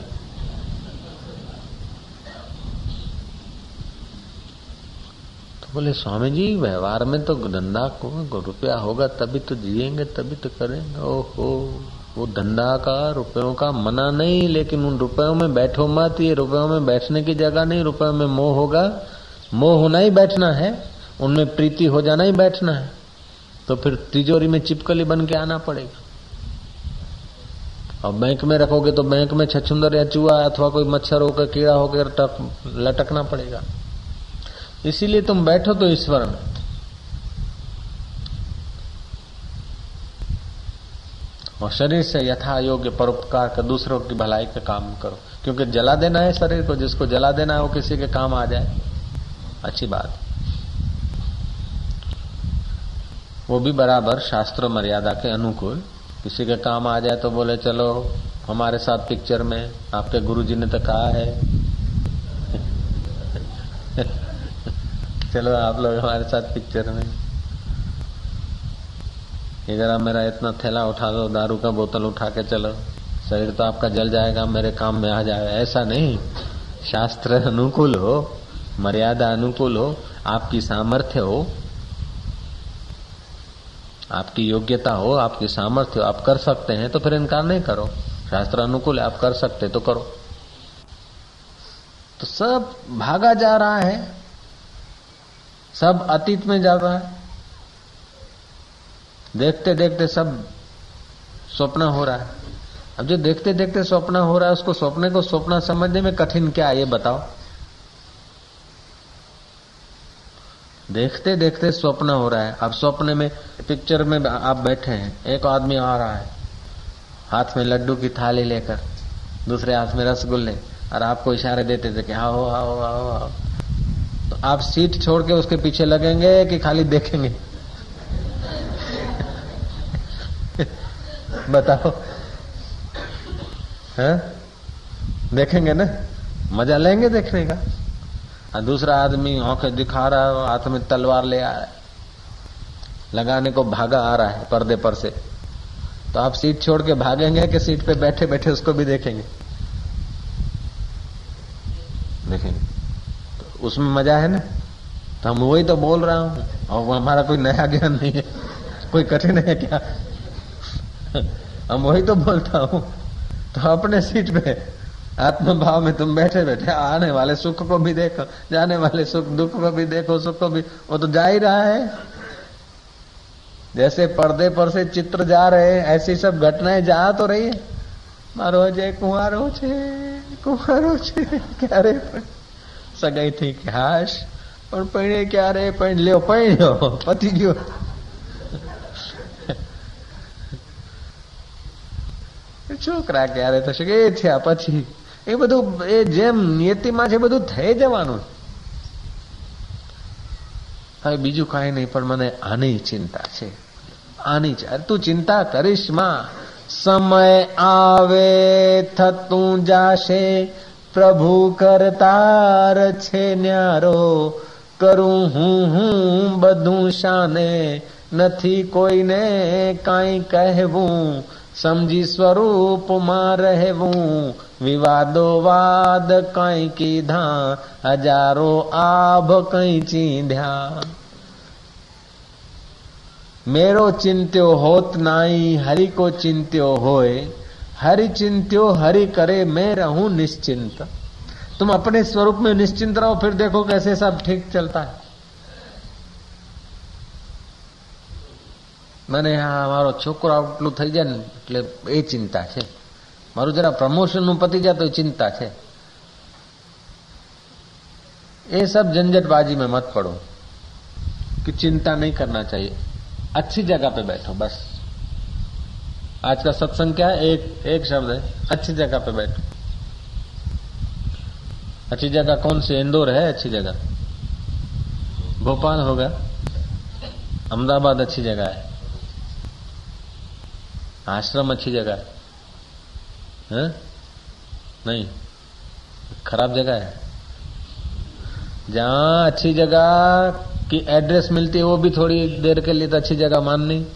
तो बोले स्वामी जी व्यवहार में तो धंधा को रुपया होगा, तभी तो जिएँगे, तभी तो करेंगे। ओहो, वो धंधा का, रुपयों का मना नहीं, लेकिन उन रुपयों में बैठो मत, ये रुपयों में बैठने की जगह नहीं, रुपयों में मोह होगा। मोह होना ही बैठना है, उनमें प्रीति हो जाना ही बैठना है। तो फिर तिजोरी में चिपकली बन के आना पड़ेगा। और बैंक में रखोगे तो बैंक में छछुंदर या चूहा अथवा कोई मच्छर होकर, कीड़ा होकर लटकना पड़ेगा। इसीलिए तुम बैठो तो ईश्वर में। और शरीर से यथा योग्य परोपकार कर दूसरों की भलाई का काम करो, क्योंकि जला देना है शरीर को, जिसको जला देना है वो किसी के काम आ जाए। अच्छी बात। वो भी बराबर शास्त्र मर्यादा के अनुकूल। किसी के काम आ जाए तो बोले, चलो, हमारे साथ पिक्चर में, आपके गुरुजी ने तो कहा है। [laughs] चलो, आप लोग हमारे साथ पिक्चर में। ये जरा मेरा इतना थैला उठा दो, दारू का बोतल उठा के चलो। शरीर तो आपका जल जाएगा, मेरे काम में आ जाएगा ऐसा नहीं। शास्त्र अनुकूल हो, मर्यादा अनुकूल हो, आपकी सामर्थ्य हो आपकी योग्यता हो, आपकी सामर्थ्य हो, आप कर सकते हैं तो फिर इनकार नहीं करो। शास्त्र अनुकूल आप कर सकते तो करो। तो सब भागा जा रहा है, सब अतीत में जा रहा है। देखते देखते सब स्वप्न हो रहा है। अब जो देखते देखते स्वप्न हो रहा है, उसको स्वप्न को स्वप्न समझने में कठिन क्या है, ये बताओ। देखते देखते स्वप्न हो रहा है। अब स्वप्न में पिक्चर में आप बैठे हैं, एक आदमी आ रहा है, हाथ में लड्डू की थाली लेकर, दूसरे हाथ में रसगुल्ले, और आपको इशारे देते थे कि आओ आओ आओ आओ। तो आप सीट छोड़ के उसके पीछे लगेंगे कि खाली देखेंगे? [laughs] बताओ। है? देखेंगे ना? मज़ा लेंगे देखने का? और दूसरा आदमी आँखें दिखा रहा है हाथ में तलवार ले आ रहा है। लगाने को भागा आ रहा है पर्दे पर से। तो आप सीट छोड़ के भागेंगे कि सीट पे बैठे बैठे उसको भी देखेंगे? देखेंगे। तो उसमें मज़ा है ना? तो हम वही तो बोल रहा हूँ। और हमारा कोई नया ज्ञान नहीं है। कोई कठिन है क्या? हम वही तो बोलता हूँ। तो अपने सीट पे आत्म भाव में तुम बैठे बैठे आने वाले सुख को भी देखो जाने वाले सुख दुख को भी देखो सुख को भी वो तो जा ही रहा है जैसे पर्दे पर से चित्र जा रहे हैं ऐसी सब घटनाएं जा तो रही है मारो जय कुमारो छे कुमारो छे क्या रे सगाई थी हाश પણ પૈણે ક્યારે પૈણ લ્યો પૈણ્યો પતી ગયો છોકરા ક્યારે થશે કે એ થયા પછી એ બધું, એ જેમ નિયતિમાં છે બધું થઈ જવાનું હવે બીજું કાંઈ નહીં, પણ મને આની ચિંતા છે. આની છે તું ચિંતા કરીશમાં. સમય આવે, થતું જાશે. પ્રભુ કરતાર છે ન્યારો. કરું હું હું બધું શાને. નથી કોઈને કાંઈ કહેવું. સમજી સ્વરૂપમાં રહેવું વિવાદો વાદ કઈ કીધા હજારો આભ કઈ ચીંધ્યા મેરો ચિંત્યો હોત નાઈ હરિ કો ચિંત્યો હોય हरि चिंत्यो हरि करे मैं रहूं निश्चिंत तुम अपने स्वरूप में निश्चिंत रहो फिर देखो कैसे सब ठीक चलता है મને આ મારો છોકરો આટલું થઈ જાય ને એટલે એ ચિંતા છે મારું જરા પ્રમોશન નું પતી જાય તો ચિંતા છે ये सब झंझटबाजी में मत पड़ो कि चिंता नहीं करना चाहिए अच्छी जगह पे बैठो बस आज का सत्संग क्या है एक एक शब्द है अच्छी जगह पे बैठो अच्छी जगह कौन सी इंदौर है अच्छी जगह भोपाल होगा अहमदाबाद अच्छी जगह है आश्रम अच्छी जगह है, है? नहीं। खराब जगह है। जहाँ अच्छी जगह की एड्रेस मिलती है वो भी थोड़ी देर के लिए तो अच्छी जगह माननी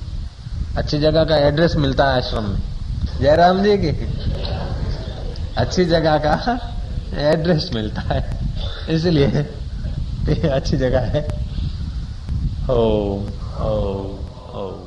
अच्छी जगह का एड्रेस मिलता है आश्रम में। जयराम जी की? अच्छी जगह का एड्रेस मिलता है। इसलिए अच्छी जगह है। ओ ओ ओ।